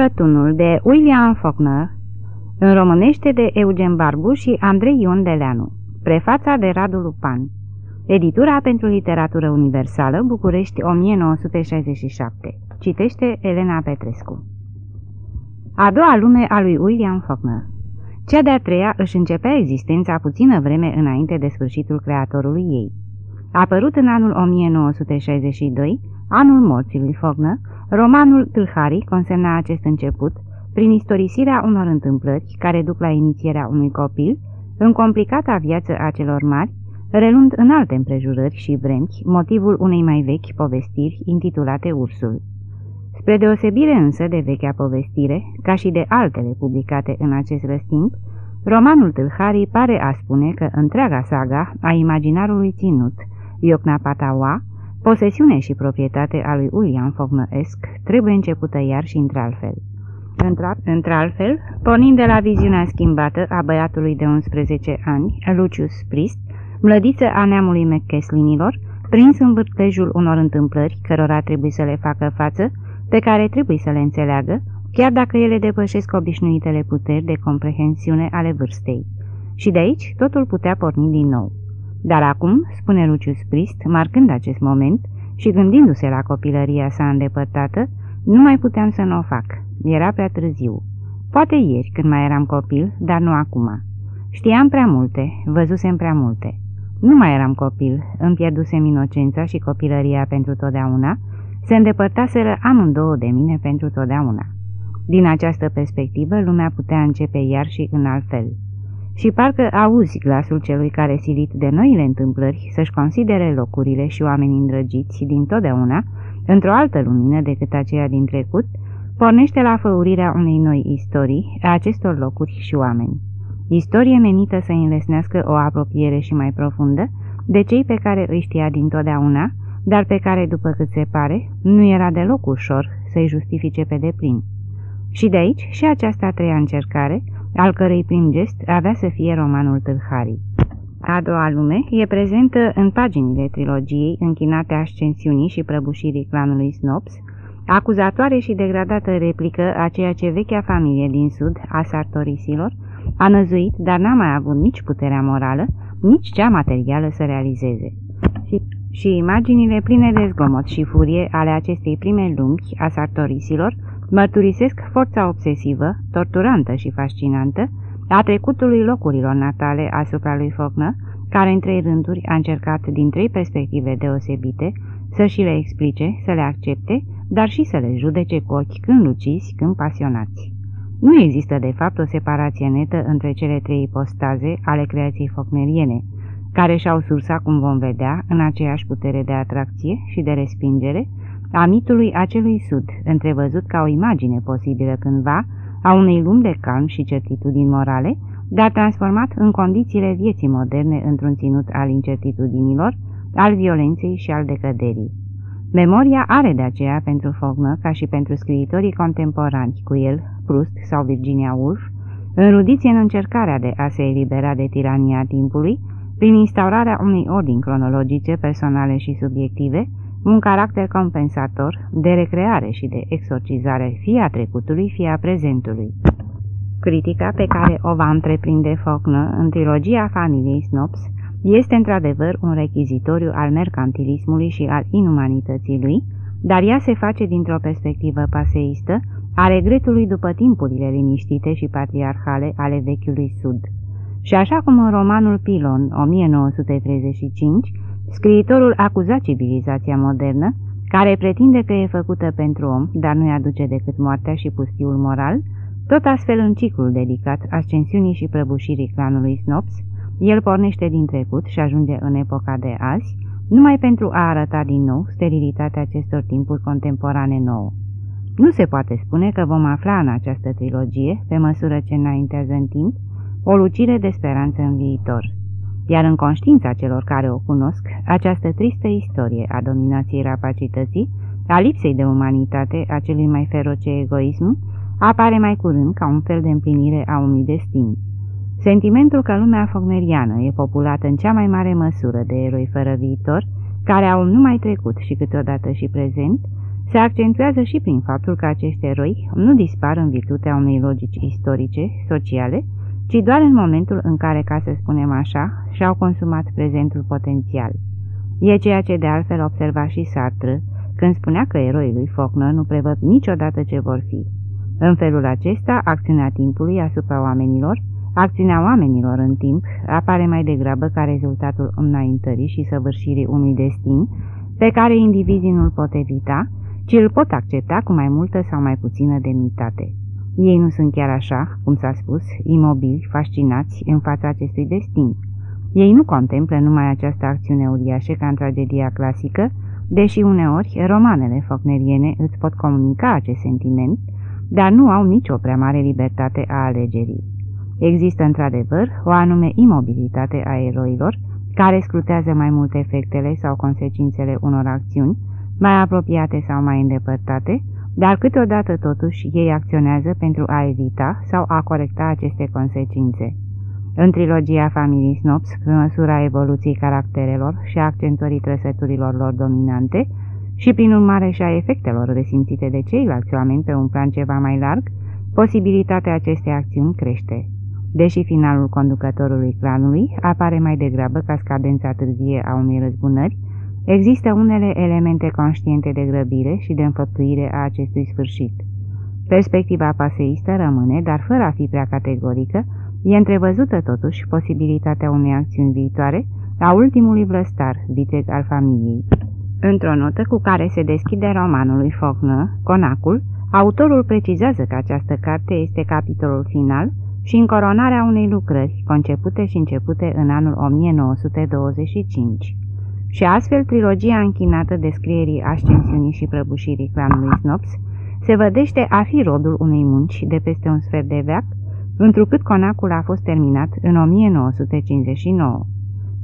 Cătunul de William Faulkner În românește de Eugen Barbu și Andrei Ion Deleanu Prefața de Radu Lupan Editura pentru literatură universală București 1967 Citește Elena Petrescu. A doua lume a lui William Faulkner. Cea de-a treia își începea existența puțină vreme înainte de sfârșitul creatorului ei. A apărut în anul 1962, anul morții lui Faulkner, Romanul Tâlharii consemna acest început prin istorisirea unor întâmplări care duc la inițierea unui copil în complicata viață a celor mari, relund în alte împrejurări și vremi motivul unei mai vechi povestiri intitulate Ursul. Spre deosebire însă de vechea povestire, ca și de altele publicate în acest răstimp, romanul Tâlharii pare a spune că întreaga saga a imaginarului ținut, Iocna Patawa, Posesiune și proprietate a lui William Fognăesc trebuie începută iar și într-altfel. Într-altfel, pornind de la viziunea schimbată a băiatului de 11 ani, Lucius Priest, mlădiță a neamului McKeslinilor, prins în vârtejul unor întâmplări cărora trebuie să le facă față, pe care trebuie să le înțeleagă, chiar dacă ele depășesc obișnuitele puteri de comprehensiune ale vârstei. Și de aici totul putea porni din nou. Dar acum, spune Lucius Prist, marcând acest moment și gândindu-se la copilăria sa îndepărtată, nu mai puteam să nu o fac. Era prea târziu. Poate ieri, când mai eram copil, dar nu acum. Știam prea multe, văzusem prea multe. Nu mai eram copil, îmi pierdusem inocența și copilăria pentru totdeauna, se îndepărtaseră amândouă de mine pentru totdeauna. Din această perspectivă, lumea putea începe iar și în alt fel și parcă auzi glasul celui care, silit de noile întâmplări, să-și considere locurile și oamenii îndrăgiți din totdeauna, într-o altă lumină decât aceea din trecut, pornește la făurirea unei noi istorii a acestor locuri și oameni. Istorie menită să înlesnească o apropiere și mai profundă de cei pe care îi știa din totdeauna, dar pe care, după cât se pare, nu era deloc ușor să-i justifice pe deplin. Și de aici și această a treia încercare, al cărei prim gest avea să fie romanul Tâlharii. A doua lume e prezentă în paginile trilogiei închinate ascensiunii și prăbușirii clanului Snops, acuzatoare și degradată replică a ceea ce vechea familie din sud, a sartorisilor, a năzuit, dar n-a mai avut nici puterea morală, nici cea materială să realizeze. Și, și imaginile pline de zgomot și furie ale acestei prime lumi a sartorisilor mărturisesc forța obsesivă, torturantă și fascinantă a trecutului locurilor natale asupra lui Faulkner, care în trei rânduri a încercat din trei perspective deosebite să și le explice, să le accepte, dar și să le judece cu ochi când luciți, când pasionați. Nu există de fapt o separație netă între cele trei ipostaze ale creației focneriene, care și-au sursa, cum vom vedea, în aceeași putere de atracție și de respingere, a mitului acelui sud, întrevăzut ca o imagine posibilă cândva a unei lumi de calm și certitudini morale, dar transformat în condițiile vieții moderne într-un ținut al incertitudinilor, al violenței și al decăderii. Memoria are de aceea pentru Faulkner, ca și pentru scriitorii contemporani cu el, Proust sau Virginia Woolf, înrudiți în încercarea de a se elibera de tirania timpului, prin instaurarea unei ordini cronologice, personale și subiective, un caracter compensator de recreare și de exorcizare fie a trecutului, fie a prezentului. Critica pe care o va întreprinde Faulkner în trilogia familiei Snops este într-adevăr un rechizitoriu al mercantilismului și al inumanității lui, dar ea se face dintr-o perspectivă paseistă a regretului după timpurile liniștite și patriarhale ale vechiului Sud. Și așa cum în romanul Pilon 1935 Scriitorul acuza civilizația modernă, care pretinde că e făcută pentru om, dar nu-i aduce decât moartea și pustiul moral, tot astfel în ciclul dedicat ascensiunii și prăbușirii clanului Snops, el pornește din trecut și ajunge în epoca de azi, numai pentru a arăta din nou sterilitatea acestor timpuri contemporane nouă. Nu se poate spune că vom afla în această trilogie, pe măsură ce înaintează în timp, o lucire de speranță în viitor iar în conștiința celor care o cunosc, această tristă istorie a dominației rapacității, a lipsei de umanitate, a celui mai feroce egoism, apare mai curând ca un fel de împlinire a unui destin. Sentimentul că lumea fogneriană e populată în cea mai mare măsură de eroi fără viitor, care au numai trecut și câteodată și prezent, se accentuează și prin faptul că acești eroi nu dispar în virtutea unei logici istorice, sociale, ci doar în momentul în care, ca să spunem așa, și-au consumat prezentul potențial. E ceea ce de altfel observa și Sartre, când spunea că eroii lui Faulkner nu prevăd niciodată ce vor fi. În felul acesta, acțiunea timpului asupra oamenilor, acțiunea oamenilor în timp, apare mai degrabă ca rezultatul înaintării și săvârșirii unui destin pe care indivizii nu-l pot evita, ci îl pot accepta cu mai multă sau mai puțină demnitate. Ei nu sunt chiar așa, cum s-a spus, imobili, fascinați în fața acestui destin. Ei nu contemplă numai această acțiune uriașă ca în tragedia clasică, deși uneori romanele focneriene îți pot comunica acest sentiment, dar nu au nicio prea mare libertate a alegerii. Există într-adevăr o anume imobilitate a eroilor, care scrutează mai mult efectele sau consecințele unor acțiuni, mai apropiate sau mai îndepărtate, dar câteodată totuși ei acționează pentru a evita sau a corecta aceste consecințe. În trilogia familiei Snops, pe măsura evoluției caracterelor și a accentuării trăsăturilor lor dominante și prin urmare și a efectelor resimțite de ceilalți oameni pe un plan ceva mai larg, posibilitatea acestei acțiuni crește. Deși finalul conducătorului clanului apare mai degrabă ca scadența târzie a unei răzbunări, există unele elemente conștiente de grăbire și de înfăptuire a acestui sfârșit. Perspectiva paseistă rămâne, dar fără a fi prea categorică, e întrevăzută totuși posibilitatea unei acțiuni viitoare a ultimului vlăstar, viteg al familiei. Într-o notă cu care se deschide romanul lui Faulkner, Conacul, autorul precizează că această carte este capitolul final și încoronarea unei lucrări concepute și începute în anul 1925. Și astfel, trilogia închinată descrierii ascensiunii și prăbușirii clanului Snops se vădește a fi rodul unei munci de peste un sfert de veac, întrucât conacul a fost terminat în 1959.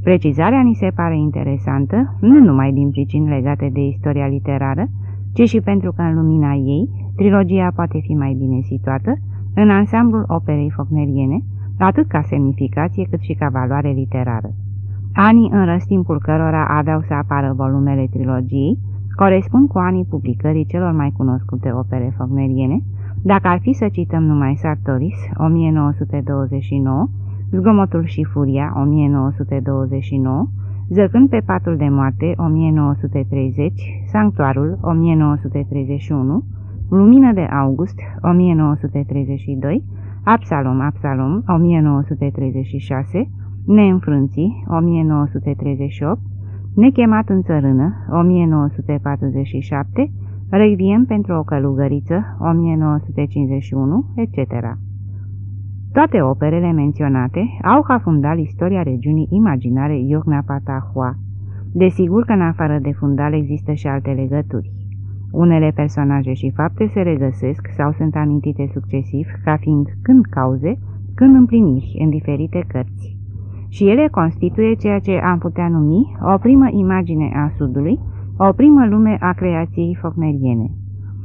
Precizarea ni se pare interesantă, nu numai din pricini legate de istoria literară, ci și pentru că în lumina ei, trilogia poate fi mai bine situată în ansamblul operei focneriene, atât ca semnificație cât și ca valoare literară. Anii în răstimpul cărora aveau să apară volumele trilogiei corespund cu anii publicării celor mai cunoscute opere fogneriene, dacă ar fi să cităm numai Sartoris, 1929, Zgomotul și Furia, 1929, Zăcând pe patul de moarte, 1930, Sanctuarul, 1931, Lumină de august, 1932, Absalom, Absalom, 1936, Neînfrânții, 1938, Nechemat în țărână, 1947, Requiem pentru o călugăriță, 1951, etc. Toate operele menționate au ca fundal istoria regiunii imaginare Iocna-Patahua. Desigur că în afară de fundal există și alte legături. Unele personaje și fapte se regăsesc sau sunt amintite succesiv ca fiind când cauze, când împliniri în diferite cărți. Și ele constituie ceea ce am putea numi o primă imagine a Sudului, o primă lume a creației focneriene.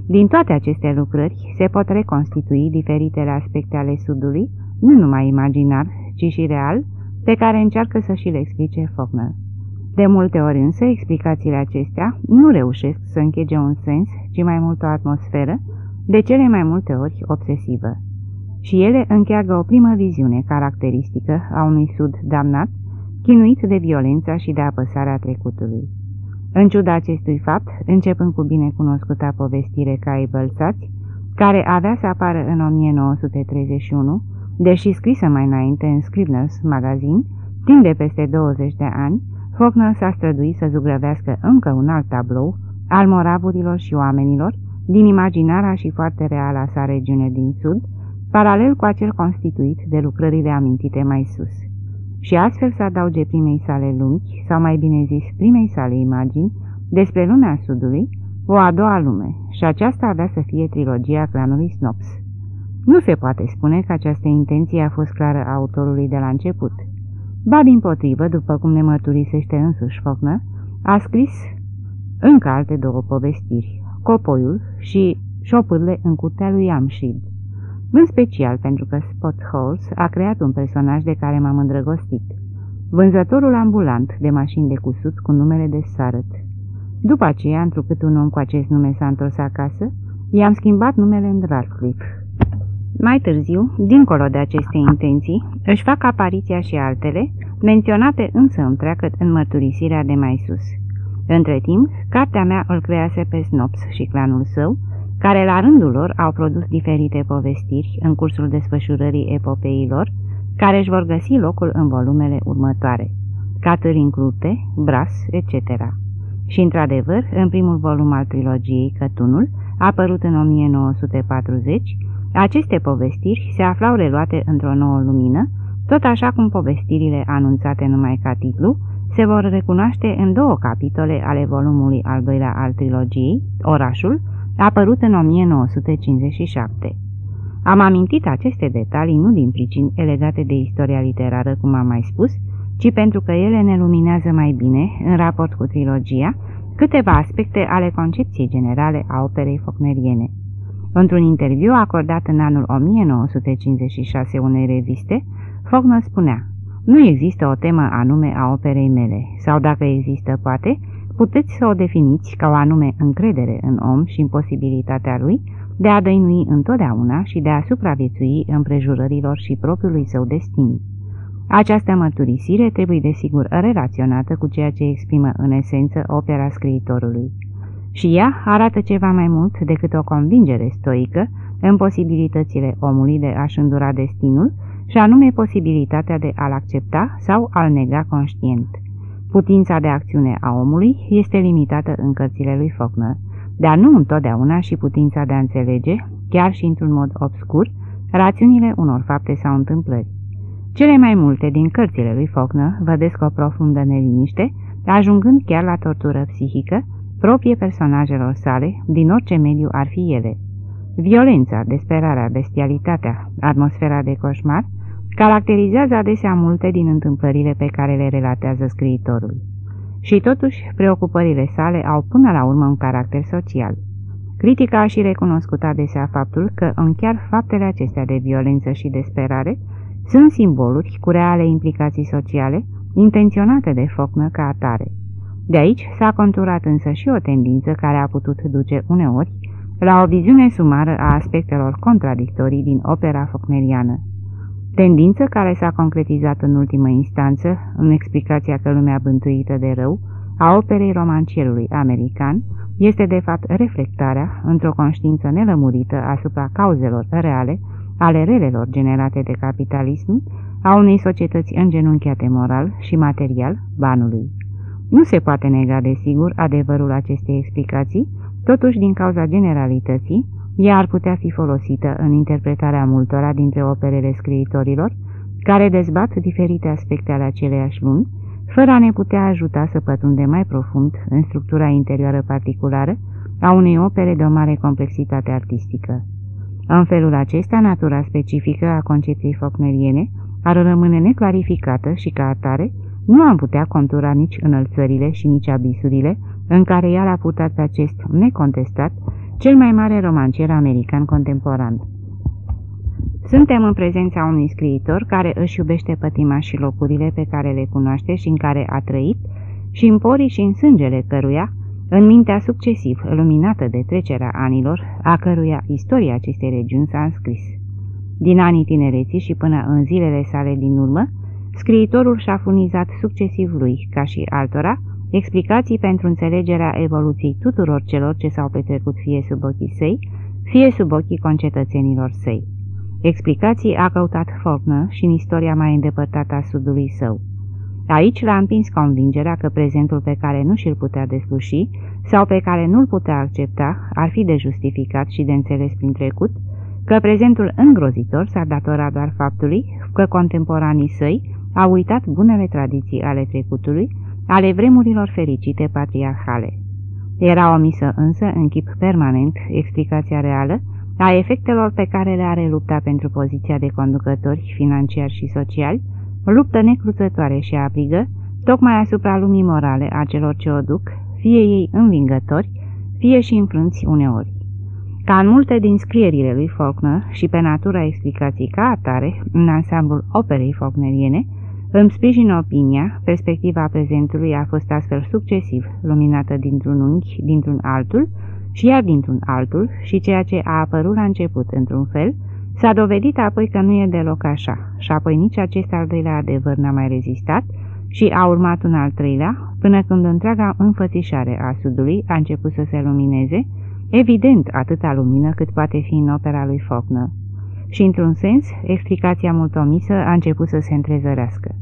Din toate aceste lucrări se pot reconstitui diferitele aspecte ale Sudului, nu numai imaginar, ci și real, pe care încearcă să și le explice Faulkner. De multe ori însă, explicațiile acestea nu reușesc să închege un sens, ci mai mult o atmosferă, de cele mai multe ori obsesivă. Și ele încheagă o primă viziune caracteristică a unui sud damnat, chinuit de violența și de apăsarea trecutului. În ciuda acestui fapt, începând cu binecunoscuta povestire Cai Bălțați, care avea să apară în 1931, deși scrisă mai înainte în Scribner's Magazine, timp de peste 20 de ani, Faulkner s-a străduit să zugrăvească încă un alt tablou al moravurilor și oamenilor din imaginarea și foarte reală sa regiune din sud, paralel cu acel constituit de lucrările amintite mai sus. Și astfel să adauge primei sale lumi, sau mai bine zis primei sale imagini, despre lumea sudului, o a doua lume, și aceasta avea să fie trilogia clanului Snops. Nu se poate spune că această intenție a fost clară a autorului de la început. Ba din potrivă, după cum ne mărturisește însuși Faulkner, a scris încă alte două povestiri, Copoiul și Șopârle în curtea lui Amshid. În special pentru că Spot Halls a creat un personaj de care m-am îndrăgostit. Vânzătorul ambulant de mașini de cusut cu numele de Sarăt. După aceea, întrucât un om cu acest nume s-a întors acasă, i-am schimbat numele în Radcliffe. Mai târziu, dincolo de aceste intenții, își fac apariția și altele, menționate însă întreagă în mărturisirea de mai sus. Între timp, cartea mea îl crease pe Snops și clanul său, care la rândul lor au produs diferite povestiri în cursul desfășurării epopeilor, care își vor găsi locul în volumele următoare, Catări încrute, Bras, etc. Și, într-adevăr, în primul volum al trilogiei Cătunul, apărut în 1940, aceste povestiri se aflau reluate într-o nouă lumină, tot așa cum povestirile anunțate numai ca titlu se vor recunoaște în două capitole ale volumului al doilea al trilogiei, Orașul, apărut în 1957. Am amintit aceste detalii nu din pricini legate de istoria literară, cum am mai spus, ci pentru că ele ne luminează mai bine, în raport cu trilogia, câteva aspecte ale concepției generale a operei focneriene. Într-un interviu acordat în anul 1956 unei reviste, Faulkner spunea Nu există o temă anume a operei mele, sau dacă există, poate, puteți să o definiți ca o anume încredere în om și în posibilitatea lui de a dăinui întotdeauna și de a supraviețui împrejurărilor și propriului său destin. Această mărturisire trebuie desigur relaționată cu ceea ce exprimă în esență opera scriitorului. Și ea arată ceva mai mult decât o convingere stoică în posibilitățile omului de a-și îndura destinul, și anume posibilitatea de a-l accepta sau a-l nega conștient. Putința de acțiune a omului este limitată în cărțile lui Faulkner, dar nu întotdeauna și putința de a înțelege, chiar și într-un mod obscur, rațiunile unor fapte sau întâmplări. Cele mai multe din cărțile lui Faulkner vădesc o profundă neliniște, ajungând chiar la tortură psihică, proprie personajelor sale, din orice mediu ar fi ele. Violența, desperarea, bestialitatea, atmosfera de coșmar, caracterizează adesea multe din întâmplările pe care le relatează scriitorul. Și totuși, preocupările sale au până la urmă un caracter social. Critica a și recunoscut adesea faptul că în chiar faptele acestea de violență și desperare sunt simboluri cu reale implicații sociale, intenționate de Faulkner ca atare. De aici s-a conturat însă și o tendință care a putut duce uneori la o viziune sumară a aspectelor contradictorii din opera focneriană. Tendință care s-a concretizat în ultimă instanță în explicația că lumea bântuită de rău a operei romancierului american este de fapt reflectarea, într-o conștiință nelămurită asupra cauzelor reale ale relelor generate de capitalism, a unei societăți îngenunchiate moral și material banului. Nu se poate nega, desigur, adevărul acestei explicații, totuși din cauza generalității, ea ar putea fi folosită în interpretarea multora dintre operele scriitorilor, care dezbat diferite aspecte ale aceleiași lumi, fără a ne putea ajuta să pătrundem mai profund în structura interioară particulară a unei opere de o mare complexitate artistică. În felul acesta, natura specifică a concepției focneriene ar rămâne neclarificată și ca atare nu am putea contura nici înălțările și nici abisurile în care ea l-a purtat pe acest necontestat cel mai mare romancier american contemporan. Suntem în prezența unui scriitor care își iubește pătima și locurile pe care le cunoaște și în care a trăit și în porii și în sângele căruia, în mintea succesiv luminată de trecerea anilor, a căruia istoria acestei regiuni s-a înscris. Din anii tinereții și până în zilele sale din urmă, scriitorul și-a furnizat succesiv lui, ca și altora, explicații pentru înțelegerea evoluției tuturor celor ce s-au petrecut fie sub ochii săi, fie sub ochii concetățenilor săi. Explicații a căutat Faulkner și în istoria mai îndepărtată a sudului său. Aici l-a împins convingerea că prezentul pe care nu și-l putea desluși sau pe care nu-l putea accepta ar fi de justificat și de înțeles prin trecut, că prezentul îngrozitor s-ar datora doar faptului că contemporanii săi au uitat bunele tradiții ale trecutului, ale vremurilor fericite patriarhale. Era omisă însă în chip permanent explicația reală a efectelor pe care le are lupta pentru poziția de conducători financiari și sociali, luptă necruțătoare și aprigă, tocmai asupra lumii morale a celor ce o duc, fie ei învingători, fie și înfrânți uneori. Ca în multe din scrierile lui Faulkner și pe natura explicației ca atare, în ansamblul operei faulkneriene, Îmi sprijin opinia, perspectiva prezentului a fost astfel succesiv, luminată dintr-un unghi, dintr-un altul și iar dintr-un altul și ceea ce a apărut la început într-un fel, s-a dovedit apoi că nu e deloc așa și apoi nici acest al doilea adevăr n-a mai rezistat și a urmat un al treilea, până când întreaga înfățișare a sudului a început să se lumineze, evident atâta lumină cât poate fi în opera lui Faulkner. Și, într-un sens, explicația multomisă a început să se întrezărească.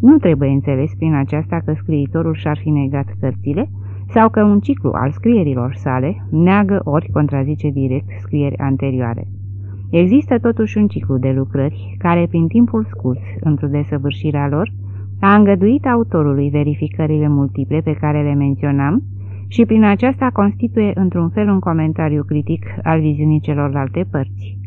Nu trebuie înțeles prin aceasta că scriitorul și-ar fi negat cărțile sau că un ciclu al scrierilor sale neagă ori contrazice direct scrieri anterioare. Există totuși un ciclu de lucrări care, prin timpul scurs, într-o desăvârșirea lor, a îngăduit autorului verificările multiple pe care le menționam și prin aceasta constituie într-un fel un comentariu critic al viziunii celorlalte părți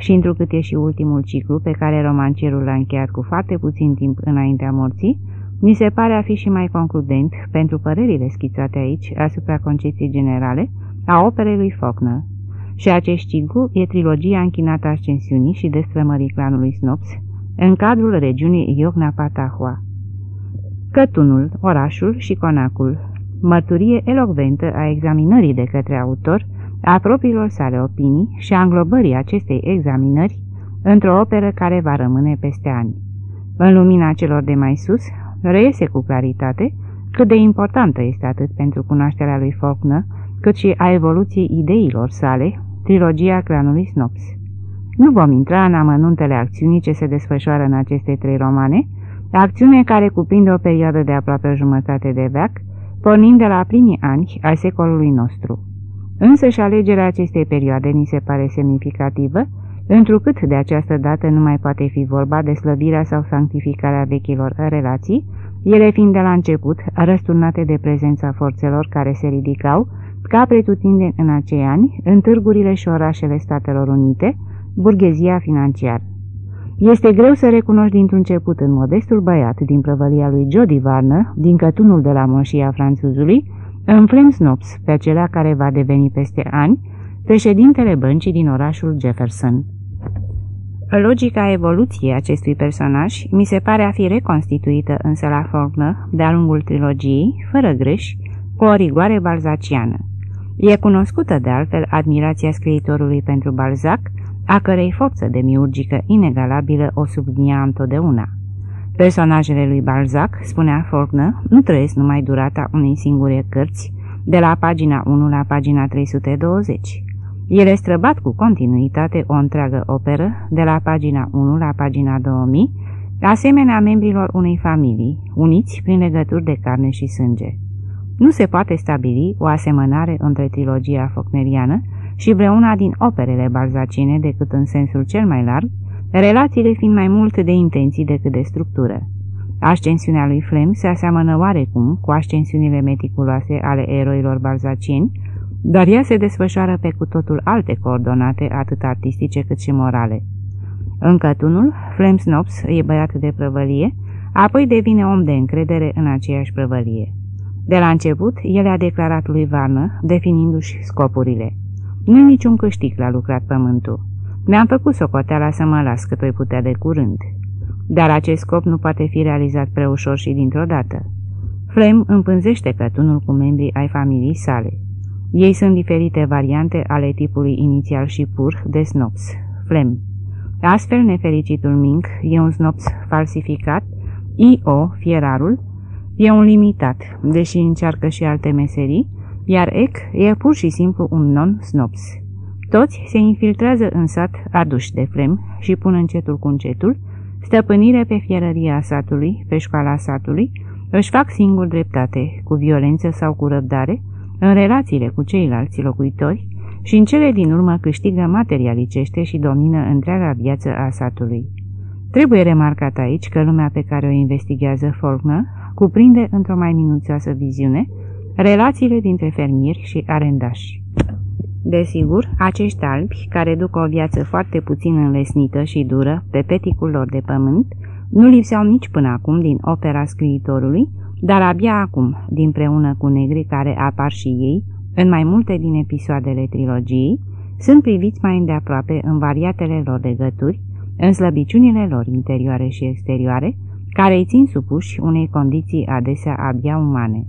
și întrucât e și ultimul ciclu pe care romancierul l-a încheiat cu foarte puțin timp înaintea morții, mi se pare a fi și mai concludent pentru părerile schițate aici asupra concepției generale a operei lui Faulkner. Și acest ciclu e trilogia închinată ascensiunii și destrămării clanului Snops în cadrul regiunii Iogna-Patahua. Cătunul, orașul și conacul, mărturie elocventă a examinării de către autor a propriilor sale opinii și a înglobării acestei examinări într-o operă care va rămâne peste ani. În lumina celor de mai sus, reiese cu claritate cât de importantă este atât pentru cunoașterea lui Faulkner, cât și a evoluției ideilor sale, trilogia clanului Snops. Nu vom intra în amănuntele acțiunii ce se desfășoară în aceste trei romane, acțiune care cuprinde o perioadă de aproape o jumătate de veac, pornind de la primii ani ai secolului nostru. Însă și alegerea acestei perioade ni se pare semnificativă, întrucât de această dată nu mai poate fi vorba de slăbirea sau sanctificarea vechilor relații, ele fiind de la început răsturnate de prezența forțelor care se ridicau, ca pretutindeni în acei ani, în târgurile și orașele Statelor Unite, burghezia financiară. Este greu să recunoști dintr-un început în modestul băiat din prăvălia lui Jody Varner, din cătunul de la moșia franțuzului, în Snops, pe acela care va deveni peste ani președintele băncii din orașul Jefferson. Logica evoluției acestui personaj mi se pare a fi reconstituită însă la Faulkner de-a lungul trilogiei, fără greș, cu o rigoare balzaciană. E cunoscută de altfel admirația scriitorului pentru Balzac, a cărei forță demiurgică inegalabilă o sublinia întotdeauna. Personajele lui Balzac, spunea Faulkner, nu trăiesc numai durata unei singure cărți, de la pagina 1 la pagina 320. Ele străbat cu continuitate o întreagă operă, de la pagina 1 la pagina 2000, asemenea membrilor unei familii, uniți prin legături de carne și sânge. Nu se poate stabili o asemănare între trilogia focneriană și vreuna din operele balzacine decât în sensul cel mai larg, relațiile fiind mai mult de intenții decât de structură. Ascensiunea lui Flem se aseamănă oarecum cu ascensiunile meticuloase ale eroilor balzacieni, dar ea se desfășoară pe cu totul alte coordonate, atât artistice cât și morale. În cătunul, Flem Snops e băiat de prăvălie, apoi devine om de încredere în aceeași prăvălie. De la început, el a declarat lui Varnă, definindu-și scopurile. Nu-i niciun câștig la lucrat pământul. Mi-am făcut socoteala să mă las cât o putea de curând. Dar acest scop nu poate fi realizat prea ușor și dintr-o dată. Flem împânzește cătunul cu membrii ai familiei sale. Ei sunt diferite variante ale tipului inițial și pur de snops, Flem. Astfel, nefericitul Mink e un snops falsificat, I.O., fierarul, e un limitat, deși încearcă și alte meserii, iar Ec e pur și simplu un non-snops. Toți se infiltrează în sat aduși de Flem și pun încetul cu încetul stăpânire pe fierăria satului, pe școala satului, își fac singur dreptate, cu violență sau cu răbdare, în relațiile cu ceilalți locuitori și în cele din urmă câștigă materialicește și domină întreaga viață a satului. Trebuie remarcat aici că lumea pe care o investigează Faulkner cuprinde într-o mai minuțioasă viziune relațiile dintre fermieri și arendași. Desigur, acești albi, care duc o viață foarte puțin înlesnită și dură pe peticul lor de pământ, nu lipseau nici până acum din opera scriitorului, dar abia acum, dinpreună cu negri care apar și ei, în mai multe din episoadele trilogiei, sunt priviți mai îndeaproape în variatele lor legături, în slăbiciunile lor interioare și exterioare, care îi țin supuși unei condiții adesea abia umane.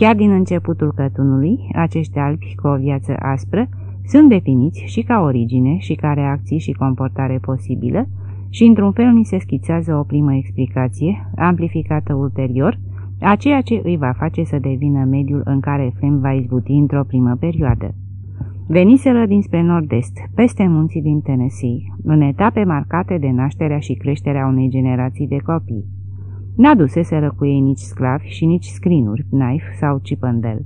Chiar din începutul cătunului, acești albi cu o viață aspră sunt definiți și ca origine și ca reacții și comportare posibilă și într-un fel ni se schițează o primă explicație, amplificată ulterior, a ceea ce îi va face să devină mediul în care Flem va izbuti într-o primă perioadă. Veniseră dinspre nord-est, peste munții din Tennessee, în etape marcate de nașterea și creșterea unei generații de copii. N-aduseseră cu ei nici sclavi și nici scrinuri, knife sau cipândel.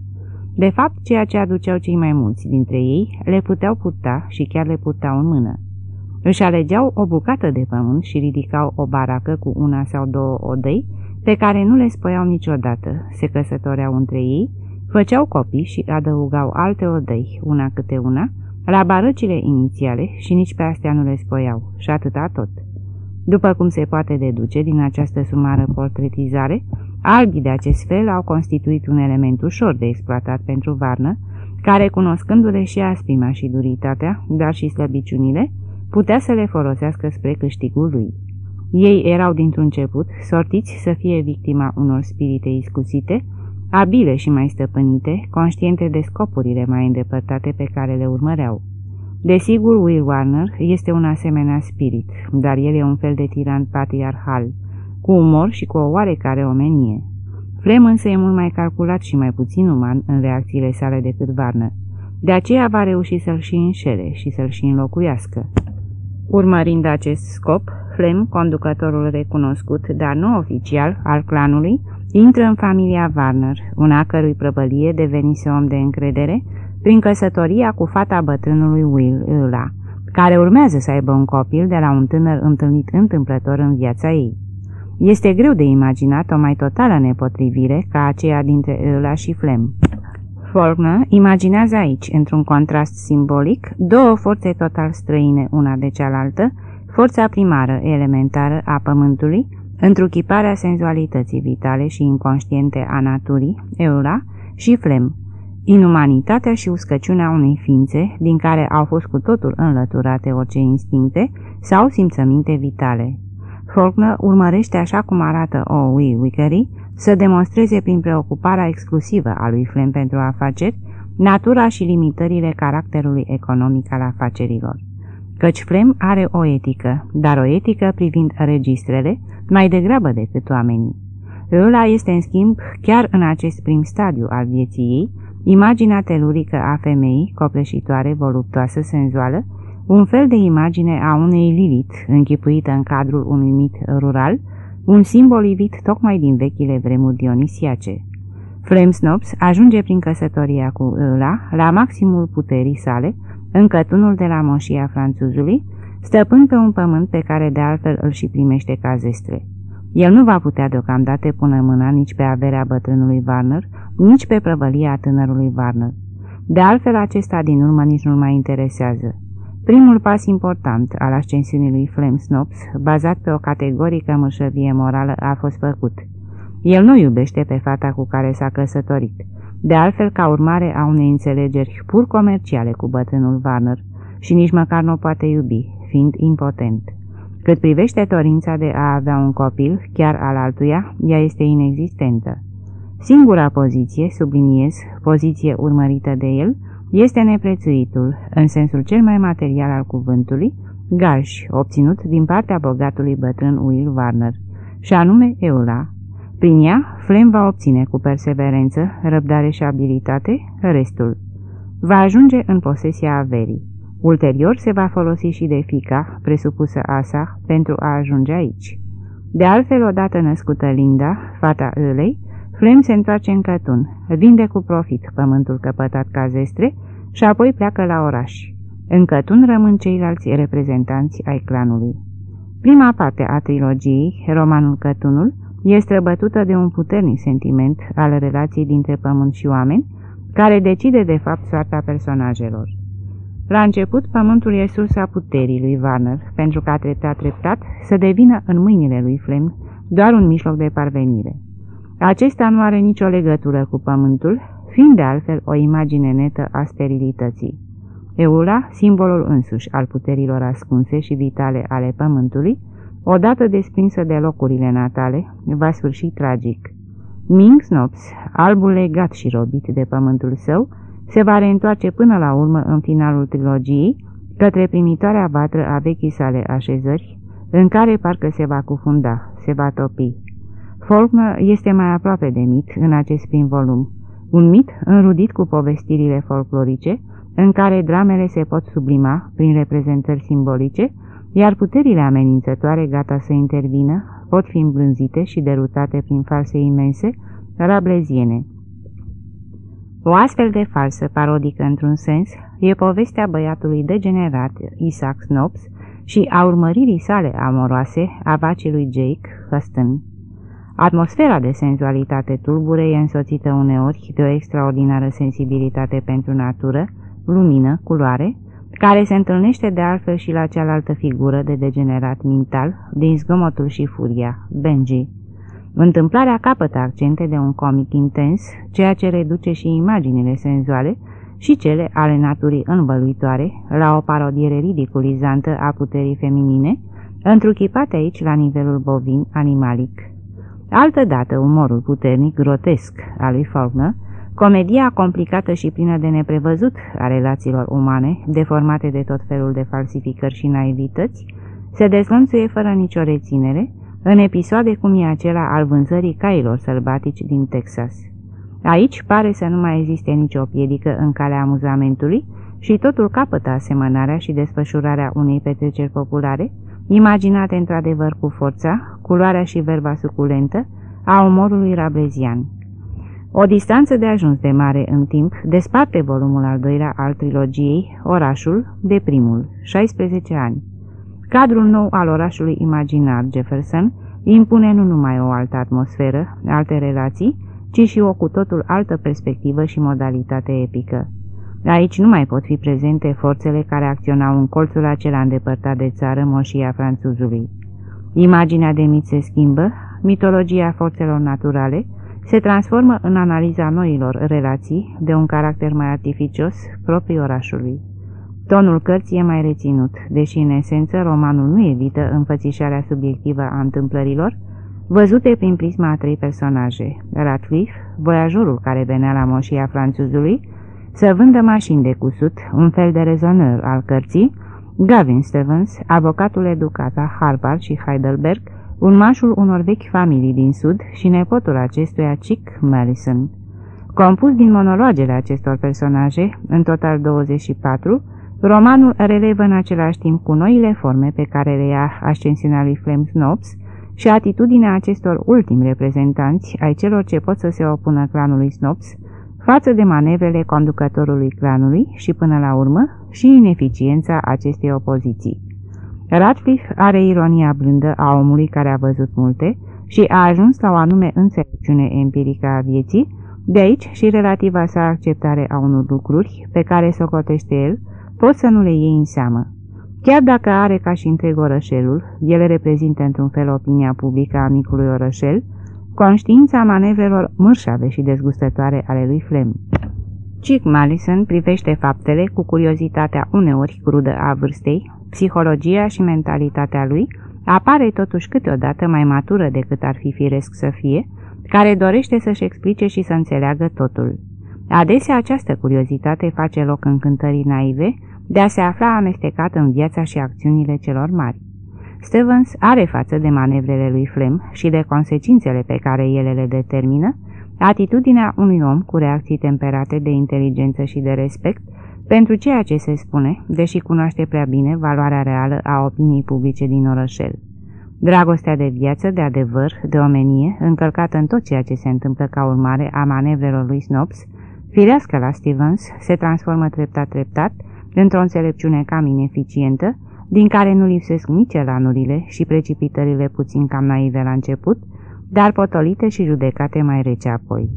De fapt, ceea ce aduceau cei mai mulți dintre ei le puteau purta și chiar le purtau în mână. Își alegeau o bucată de pământ și ridicau o baracă cu una sau două odăi, pe care nu le spoiau niciodată, se căsătoreau între ei, făceau copii și adăugau alte odăi, una câte una, la barăcile inițiale și nici pe astea nu le spoiau, și atâta tot. După cum se poate deduce din această sumară portretizare, albii de acest fel au constituit un element ușor de exploatat pentru varnă, care, cunoscându-le și aspima și duritatea, dar și slăbiciunile, putea să le folosească spre câștigul lui. Ei erau dintr-un început sortiți să fie victima unor spirite iscusite, abile și mai stăpânite, conștiente de scopurile mai îndepărtate pe care le urmăreau. Desigur, Will Warner este un asemenea spirit, dar el e un fel de tiran patriarhal, cu umor și cu o oarecare omenie. Flem însă e mult mai calculat și mai puțin uman în reacțiile sale decât Warner. De aceea va reuși să-l și înșele și să-l și înlocuiască. Urmărind acest scop, Flem, conducătorul recunoscut, dar nu oficial, al clanului, intră în familia Warner, una cărui prăbălie devenise om de încredere, prin căsătoria cu fata bătrânului Will Ula, care urmează să aibă un copil de la un tânăr întâlnit întâmplător în viața ei. Este greu de imaginat o mai totală nepotrivire ca aceea dintre Ula și Flem. Faulkner imaginează aici, într-un contrast simbolic, două forțe total străine una de cealaltă, forța primară, elementară a pământului, întruchiparea senzualității vitale și inconștiente a naturii, Eula, și Flem, inumanitatea și uscăciunea unei ființe din care au fost cu totul înlăturate orice instincte sau simțăminte vitale. Faulkner urmărește, așa cum arată O. Wickery, să demonstreze prin preocuparea exclusivă a lui Flem pentru afaceri, natura și limitările caracterului economic al afacerilor. Căci Flem are o etică, dar o etică privind registrele, mai degrabă decât oamenii. Ăla este, în schimb, chiar în acest prim stadiu al vieții ei, imaginea telurică a femeii, copleșitoare, voluptoasă, senzuală, un fel de imagine a unei Lilith, închipuită în cadrul unui mit rural, un simbol ivit tocmai din vechile vremuri dionisiace. Flemsnops ajunge prin căsătoria cu ăla la maximul puterii sale, în cătunul de la moșia franțuzului, stăpân pe un pământ pe care de altfel îl și primește ca zestre. El nu va putea deocamdată pune mâna nici pe averea bătrânului Warner, nici pe prăvălia tânărului Warner. De altfel, acesta din urmă nici nu mai interesează. Primul pas important al ascensiunii lui Flem Snops, bazat pe o categorică mășăvie morală, a fost făcut. El nu iubește pe fata cu care s-a căsătorit, de altfel ca urmare a unei înțelegeri pur comerciale cu bătrânul Warner, și nici măcar nu poate iubi, fiind impotent. Cât privește dorința de a avea un copil, chiar al altuia, ea este inexistentă. Singura poziție, subliniez, poziție urmărită de el, este neprețuitul, în sensul cel mai material al cuvântului, gaș, obținut din partea bogatului bătrân Will Warner, și anume Eula. Prin ea, Flem va obține cu perseverență, răbdare și abilitate restul. Va ajunge în posesia averii. Ulterior se va folosi și de fica, presupusă Asa, pentru a ajunge aici. De altfel, odată născută Linda, fata Ölei, Flem se întoarce în cătun, vinde cu profit pământul căpătat ca zestre și apoi pleacă la oraș. În cătun rămân ceilalți reprezentanți ai clanului. Prima parte a trilogiei, romanul Cătunul, este bătută de un puternic sentiment al relației dintre pământ și oameni, care decide de fapt soarta personajelor. La început, pământul e sursa puterii lui Warner, pentru ca treptat treptat să devină în mâinile lui Flem doar un mijloc de parvenire. Acesta nu are nicio legătură cu pământul, fiind de altfel o imagine netă a sterilității. Eula, simbolul însuși al puterilor ascunse și vitale ale pământului, odată desprinsă de locurile natale, va sfârși tragic. Ming Snops, albul legat și robit de pământul său, se va reîntoarce până la urmă în finalul trilogiei către primitoarea vatră a vechii sale așezări, în care parcă se va cufunda, se va topi. Faulkner este mai aproape de mit în acest prim volum, un mit înrudit cu povestirile folclorice, în care dramele se pot sublima prin reprezentări simbolice, iar puterile amenințătoare gata să intervină pot fi îmblânzite și derutate prin false imense rableziene. O astfel de falsă parodică într-un sens e povestea băiatului degenerat Isaac Snopes și a urmăririi sale amoroase a vacii Jake Huston. Atmosfera de senzualitate tulbure e însoțită uneori de o extraordinară sensibilitate pentru natură, lumină, culoare, care se întâlnește de altfel și la cealaltă figură de degenerat mental din zgomotul și furia, Benji. Întâmplarea capătă accente de un comic intens, ceea ce reduce și imaginile senzuale și cele ale naturii învăluitoare la o parodiere ridiculizantă a puterii feminine, întruchipate aici la nivelul bovin animalic. Altădată umorul puternic, grotesc al lui Faulkner, comedia complicată și plină de neprevăzut a relațiilor umane, deformate de tot felul de falsificări și naivități, se dezlănțuie fără nicio reținere, în episoade cum e acela al vânzării cailor sălbatici din Texas. Aici pare să nu mai existe nicio piedică în calea amuzamentului și totul capătă asemănarea și desfășurarea unei petreceri populare, imaginate într-adevăr cu forța, culoarea și verba suculentă a umorului rablezian. O distanță de ajuns de mare în timp desparte volumul al doilea al trilogiei, orașul, de primul, 16 ani. Cadrul nou al orașului imaginar Jefferson impune nu numai o altă atmosferă, alte relații, ci și o cu totul altă perspectivă și modalitate epică. Aici nu mai pot fi prezente forțele care acționau în colțul acela îndepărtat de țară, moșia franțuzului. Imaginea de mit se schimbă, mitologia forțelor naturale se transformă în analiza noilor relații de un caracter mai artificios proprii orașului. Tonul cărții e mai reținut, deși în esență romanul nu evită înfățișarea subiectivă a întâmplărilor, văzute prin prisma a trei personaje, Radcliffe, voiajorul care venea la moșia franțuzului, să vândă mașini de cusut, un fel de rezonăr al cărții, Gavin Stevens, avocatul educat la Harvard și Heidelberg, urmașul unor vechi familii din sud și nepotul acestuia Chick Madison. Compus din monologele acestor personaje, în total 24, romanul relevă în același timp cu noile forme pe care le ia ascensiunea lui Flem Snopes și atitudinea acestor ultimi reprezentanți ai celor ce pot să se opună clanului Snopes față de manevrele conducătorului clanului și, până la urmă, și ineficiența acestei opoziții. Radcliffe are ironia blândă a omului care a văzut multe și a ajuns la o anume înțelepciune empirică a vieții, de aici și relativa sa acceptare a unor lucruri pe care socotește el, poți să nu le iei în seamă. Chiar dacă are ca și întreg orășelul, el reprezintă într-un fel opinia publică a micului orășel, conștiința manevrelor mărșave și dezgustătoare ale lui Flem. Chick Malison privește faptele cu curiozitatea uneori crudă a vârstei, psihologia și mentalitatea lui apare totuși câteodată mai matură decât ar fi firesc să fie, care dorește să-și explice și să înțeleagă totul. Adesea această curiozitate face loc în cântării naive de a se afla amestecat în viața și acțiunile celor mari. Stevens are față de manevrele lui Flem și de consecințele pe care ele le determină, atitudinea unui om cu reacții temperate de inteligență și de respect pentru ceea ce se spune, deși cunoaște prea bine valoarea reală a opiniei publice din orășel. Dragostea de viață, de adevăr, de omenie, încălcată în tot ceea ce se întâmplă ca urmare a manevrelor lui Snopes, firească la Stevens, se transformă treptat-treptat într-o înțelepciune cam ineficientă, din care nu lipsesc nici elanurile și precipitările puțin cam naive la început, dar potolite și judecate mai rece apoi.